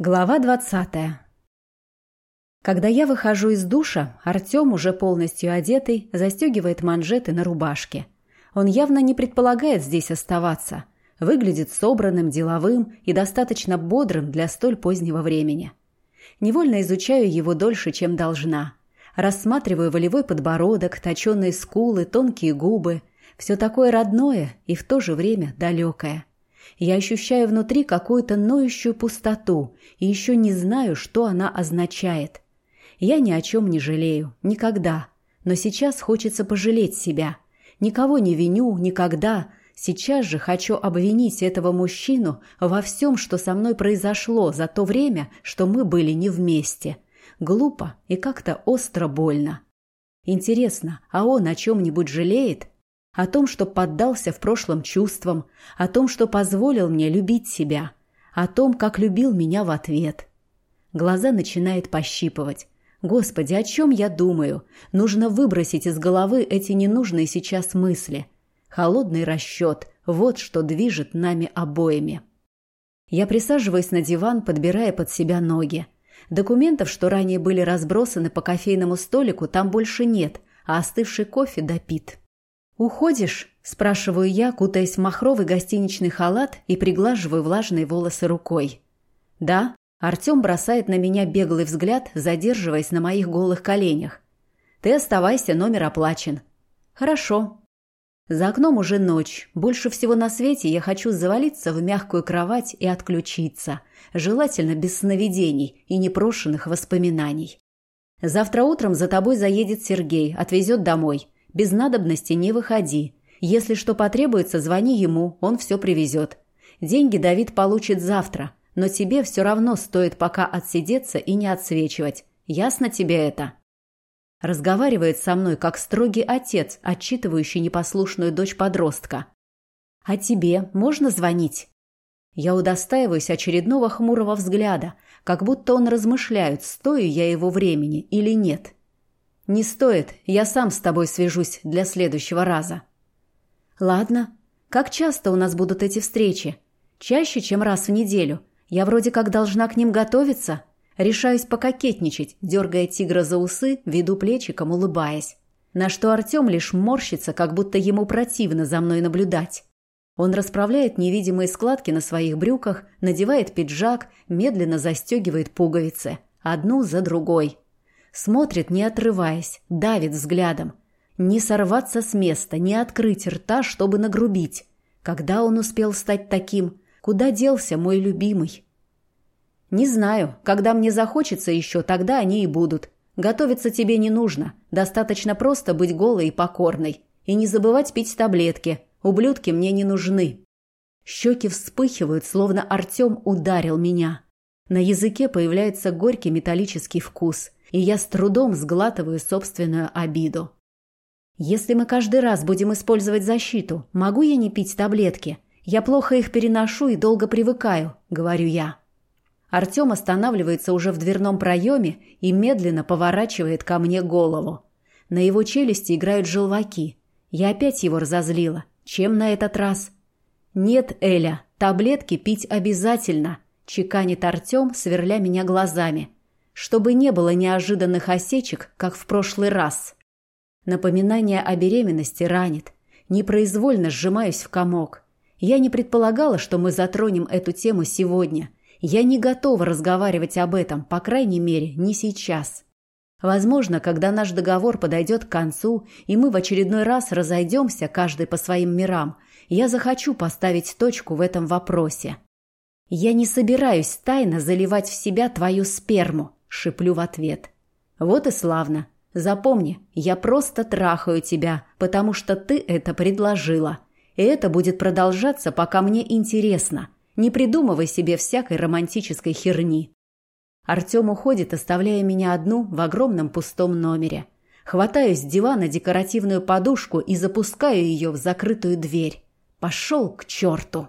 Глава двадцатая. Когда я выхожу из душа, Артем, уже полностью одетый, застегивает манжеты на рубашке. Он явно не предполагает здесь оставаться. Выглядит собранным, деловым и достаточно бодрым для столь позднего времени. Невольно изучаю его дольше, чем должна. Рассматриваю волевой подбородок, точеные скулы, тонкие губы. Все такое родное и в то же время далекое. Я ощущаю внутри какую-то ноющую пустоту и еще не знаю, что она означает. Я ни о чем не жалею, никогда. Но сейчас хочется пожалеть себя. Никого не виню, никогда. Сейчас же хочу обвинить этого мужчину во всем, что со мной произошло за то время, что мы были не вместе. Глупо и как-то остро больно. Интересно, а он о чем-нибудь жалеет? О том, что поддался в прошлом чувствам, о том, что позволил мне любить себя, о том, как любил меня в ответ. Глаза начинает пощипывать. Господи, о чем я думаю? Нужно выбросить из головы эти ненужные сейчас мысли. Холодный расчет – вот что движет нами обоими. Я присаживаюсь на диван, подбирая под себя ноги. Документов, что ранее были разбросаны по кофейному столику, там больше нет, а остывший кофе допит. «Уходишь?» – спрашиваю я, кутаясь в махровый гостиничный халат и приглаживаю влажные волосы рукой. «Да». Артем бросает на меня беглый взгляд, задерживаясь на моих голых коленях. «Ты оставайся, номер оплачен». «Хорошо». За окном уже ночь. Больше всего на свете я хочу завалиться в мягкую кровать и отключиться. Желательно без сновидений и непрошенных воспоминаний. Завтра утром за тобой заедет Сергей, отвезет домой. Без надобности не выходи. Если что потребуется, звони ему, он все привезет. Деньги Давид получит завтра, но тебе все равно стоит пока отсидеться и не отсвечивать. Ясно тебе это?» Разговаривает со мной, как строгий отец, отчитывающий непослушную дочь подростка. «А тебе можно звонить?» Я удостаиваюсь очередного хмурого взгляда, как будто он размышляет, стою я его времени или нет. «Не стоит, я сам с тобой свяжусь для следующего раза». «Ладно. Как часто у нас будут эти встречи? Чаще, чем раз в неделю. Я вроде как должна к ним готовиться». Решаюсь пококетничать, дергая тигра за усы, веду плечиком, улыбаясь. На что Артем лишь морщится, как будто ему противно за мной наблюдать. Он расправляет невидимые складки на своих брюках, надевает пиджак, медленно застегивает пуговицы. Одну за другой. Смотрит, не отрываясь, давит взглядом. Не сорваться с места, не открыть рта, чтобы нагрубить. Когда он успел стать таким? Куда делся мой любимый? Не знаю. Когда мне захочется еще, тогда они и будут. Готовиться тебе не нужно. Достаточно просто быть голой и покорной. И не забывать пить таблетки. Ублюдки мне не нужны. Щеки вспыхивают, словно Артем ударил меня. На языке появляется горький металлический вкус – и я с трудом сглатываю собственную обиду. Если мы каждый раз будем использовать защиту, могу я не пить таблетки? Я плохо их переношу и долго привыкаю, говорю я. Артем останавливается уже в дверном проеме и медленно поворачивает ко мне голову. На его челюсти играют желваки. Я опять его разозлила. Чем на этот раз? «Нет, Эля, таблетки пить обязательно», – чеканит Артем, сверля меня глазами – чтобы не было неожиданных осечек, как в прошлый раз. Напоминание о беременности ранит. Непроизвольно сжимаюсь в комок. Я не предполагала, что мы затронем эту тему сегодня. Я не готова разговаривать об этом, по крайней мере, не сейчас. Возможно, когда наш договор подойдет к концу, и мы в очередной раз разойдемся, каждый по своим мирам, я захочу поставить точку в этом вопросе. Я не собираюсь тайно заливать в себя твою сперму, Шиплю в ответ. Вот и славно. Запомни, я просто трахаю тебя, потому что ты это предложила. И это будет продолжаться, пока мне интересно. Не придумывай себе всякой романтической херни. Артем уходит, оставляя меня одну в огромном пустом номере. Хватаю с дивана декоративную подушку и запускаю ее в закрытую дверь. Пошел к черту.